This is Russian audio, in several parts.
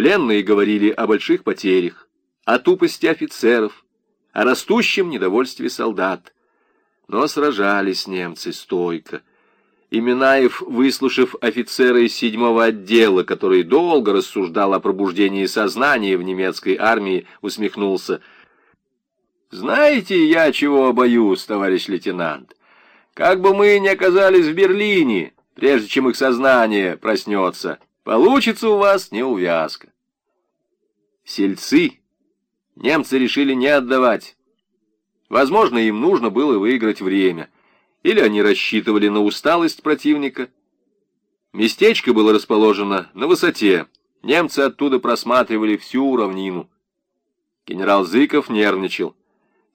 Пленные говорили о больших потерях, о тупости офицеров, о растущем недовольстве солдат. Но сражались немцы стойко. И Минаев, выслушав офицера из седьмого отдела, который долго рассуждал о пробуждении сознания в немецкой армии, усмехнулся. «Знаете, я чего боюсь, товарищ лейтенант? Как бы мы ни оказались в Берлине, прежде чем их сознание проснется, получится у вас неувязка». Сельцы немцы решили не отдавать. Возможно, им нужно было выиграть время. Или они рассчитывали на усталость противника. Местечко было расположено на высоте. Немцы оттуда просматривали всю равнину. Генерал Зыков нервничал.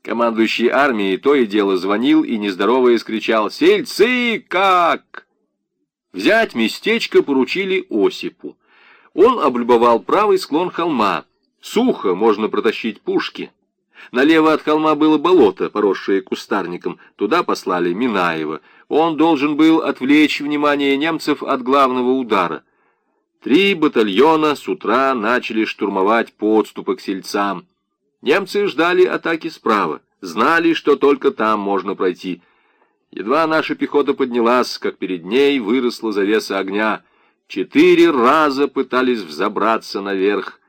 Командующий армией то и дело звонил и, нездороваясь, кричал «Сельцы, как?» Взять местечко поручили Осипу. Он облюбовал правый склон холма. Сухо можно протащить пушки. Налево от холма было болото, поросшее кустарником. Туда послали Минаева. Он должен был отвлечь внимание немцев от главного удара. Три батальона с утра начали штурмовать подступы к сельцам. Немцы ждали атаки справа, знали, что только там можно пройти. Едва наша пехота поднялась, как перед ней выросла завеса огня. Четыре раза пытались взобраться наверх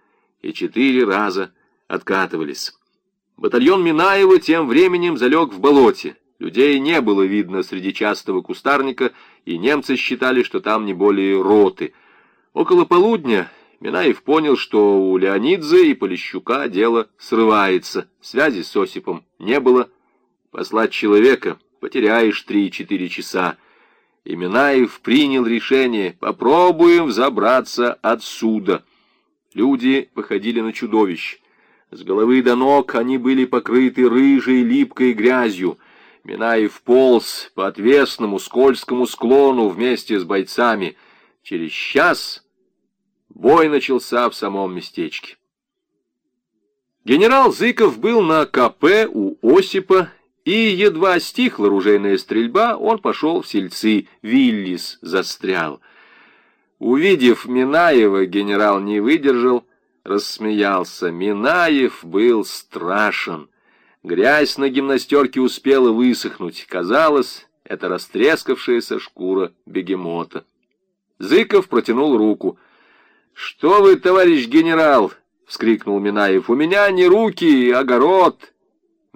и четыре раза откатывались. Батальон Минаева тем временем залег в болоте. Людей не было видно среди частого кустарника, и немцы считали, что там не более роты. Около полудня Минаев понял, что у Леонидзе и Полищука дело срывается. Связи с Осипом не было. Послать человека потеряешь три-четыре часа. И Минаев принял решение «попробуем взобраться отсюда». Люди походили на чудовищ. С головы до ног они были покрыты рыжей липкой грязью. Минаев полз по отвесному скользкому склону вместе с бойцами. Через час бой начался в самом местечке. Генерал Зыков был на КП у Осипа, и едва стихла ружейная стрельба, он пошел в сельцы. Виллис застрял. Увидев Минаева, генерал не выдержал, рассмеялся. Минаев был страшен. Грязь на гимнастерке успела высохнуть. Казалось, это растрескавшаяся шкура бегемота. Зыков протянул руку. «Что вы, товарищ генерал?» — вскрикнул Минаев. «У меня не руки, а огород!»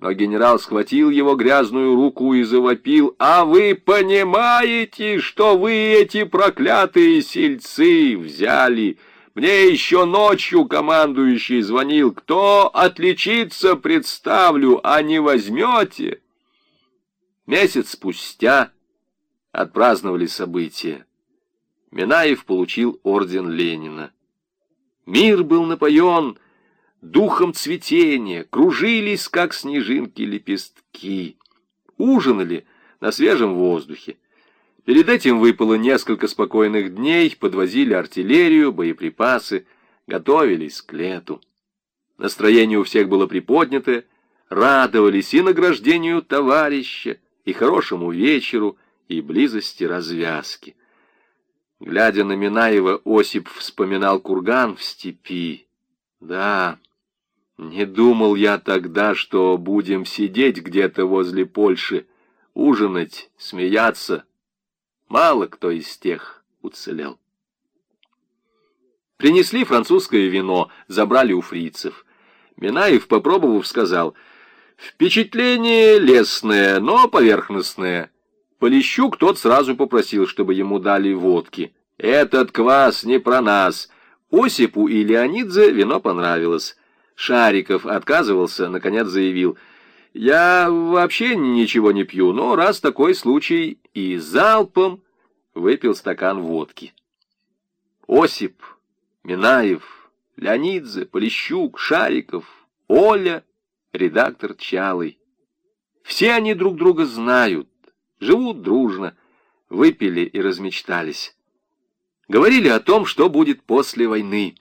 Но генерал схватил его грязную руку и завопил. «А вы понимаете, что вы эти проклятые сельцы взяли? Мне еще ночью командующий звонил. Кто отличиться представлю, а не возьмете?» Месяц спустя отпраздновали события. Минаев получил орден Ленина. Мир был напоен духом цветения, кружились, как снежинки, лепестки, ужинали на свежем воздухе. Перед этим выпало несколько спокойных дней, подвозили артиллерию, боеприпасы, готовились к лету. Настроение у всех было приподнятое, радовались и награждению товарища, и хорошему вечеру, и близости развязки. Глядя на Минаева, Осип вспоминал курган в степи. Да, не думал я тогда, что будем сидеть где-то возле Польши, ужинать, смеяться. Мало кто из тех уцелел. Принесли французское вино, забрали у фрицев. Минаев, попробовав, сказал, «Впечатление лесное, но поверхностное». Полищук тот сразу попросил, чтобы ему дали водки. «Этот квас не про нас». Осипу и Леонидзе вино понравилось. Шариков отказывался, наконец заявил, «Я вообще ничего не пью, но раз такой случай, и залпом выпил стакан водки». Осип, Минаев, Леонидзе, Полищук, Шариков, Оля, редактор Чалый. Все они друг друга знают, живут дружно, выпили и размечтались. Говорили о том, что будет после войны.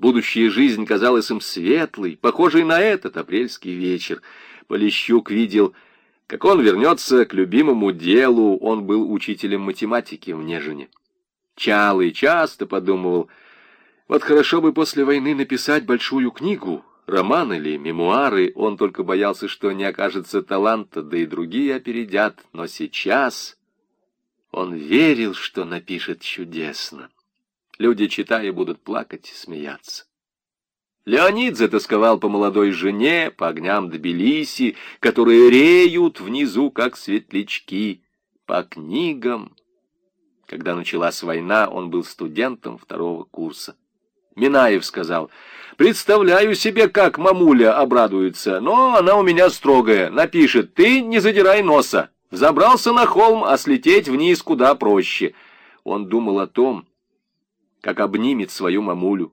Будущая жизнь казалась им светлой, похожей на этот апрельский вечер. Полищук видел, как он вернется к любимому делу, он был учителем математики в Нежине. Чалый часто подумывал, Вот хорошо бы после войны написать большую книгу, роман или мемуары, он только боялся, что не окажется таланта, да и другие опередят, но сейчас он верил, что напишет чудесно. Люди, читая, будут плакать и смеяться. Леонид затасковал по молодой жене, по огням Тбилиси, которые реют внизу, как светлячки, по книгам. Когда началась война, он был студентом второго курса. Минаев сказал, «Представляю себе, как мамуля обрадуется, но она у меня строгая, напишет, ты не задирай носа, забрался на холм, а слететь вниз куда проще». Он думал о том, как обнимет свою мамулю,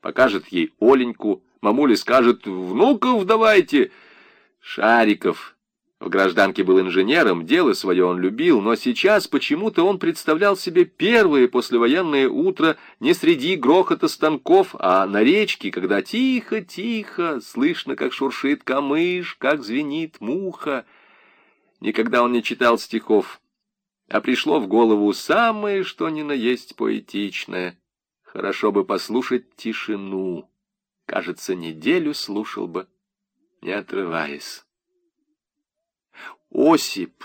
покажет ей Оленьку, мамуля скажет, «Внуков давайте!» Шариков в гражданке был инженером, дело свое он любил, но сейчас почему-то он представлял себе первое послевоенное утро не среди грохота станков, а на речке, когда тихо-тихо слышно, как шуршит камыш, как звенит муха. Никогда он не читал стихов, а пришло в голову самое, что ни на есть поэтичное. Хорошо бы послушать тишину. Кажется, неделю слушал бы, не отрываясь. Осип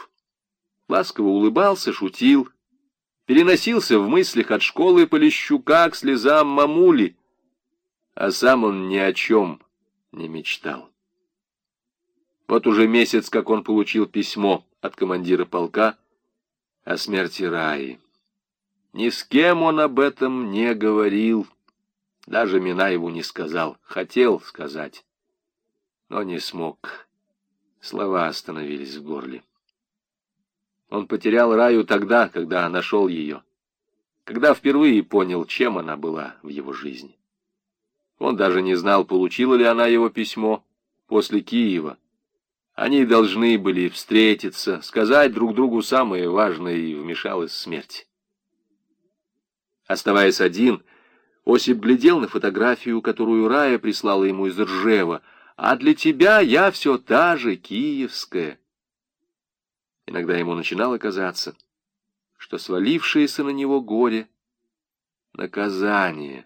ласково улыбался, шутил, переносился в мыслях от школы Полищука к слезам мамули, а сам он ни о чем не мечтал. Вот уже месяц, как он получил письмо от командира полка о смерти Раи. Ни с кем он об этом не говорил, даже Минаеву не сказал, хотел сказать, но не смог. Слова остановились в горле. Он потерял Раю тогда, когда нашел ее, когда впервые понял, чем она была в его жизни. Он даже не знал, получила ли она его письмо после Киева. Они должны были встретиться, сказать друг другу самое важное, и вмешалась смерть. Оставаясь один, Осип глядел на фотографию, которую Рая прислала ему из Ржева — а для тебя я все та же киевская. Иногда ему начинало казаться, что свалившееся на него горе — наказание.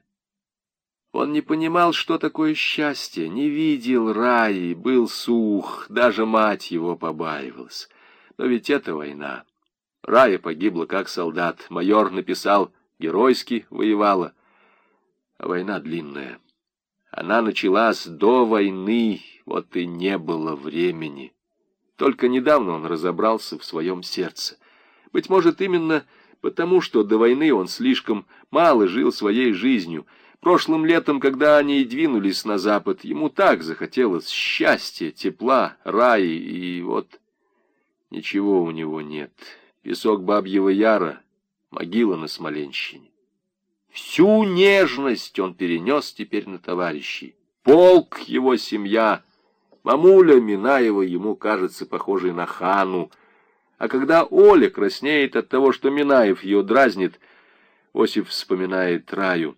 Он не понимал, что такое счастье, не видел раи, был сух, даже мать его побаивалась. Но ведь это война. Рая погибла как солдат, майор написал, геройски воевала. А война длинная. Она началась до войны, вот и не было времени. Только недавно он разобрался в своем сердце. Быть может, именно потому, что до войны он слишком мало жил своей жизнью. Прошлым летом, когда они двинулись на запад, ему так захотелось счастья, тепла, рая, и вот ничего у него нет. Песок бабьего яра, могила на Смоленщине. Всю нежность он перенес теперь на товарищей. Полк, его семья, мамуля Минаева ему кажется похожей на хану. А когда Оля краснеет от того, что Минаев ее дразнит, Осип вспоминает Раю.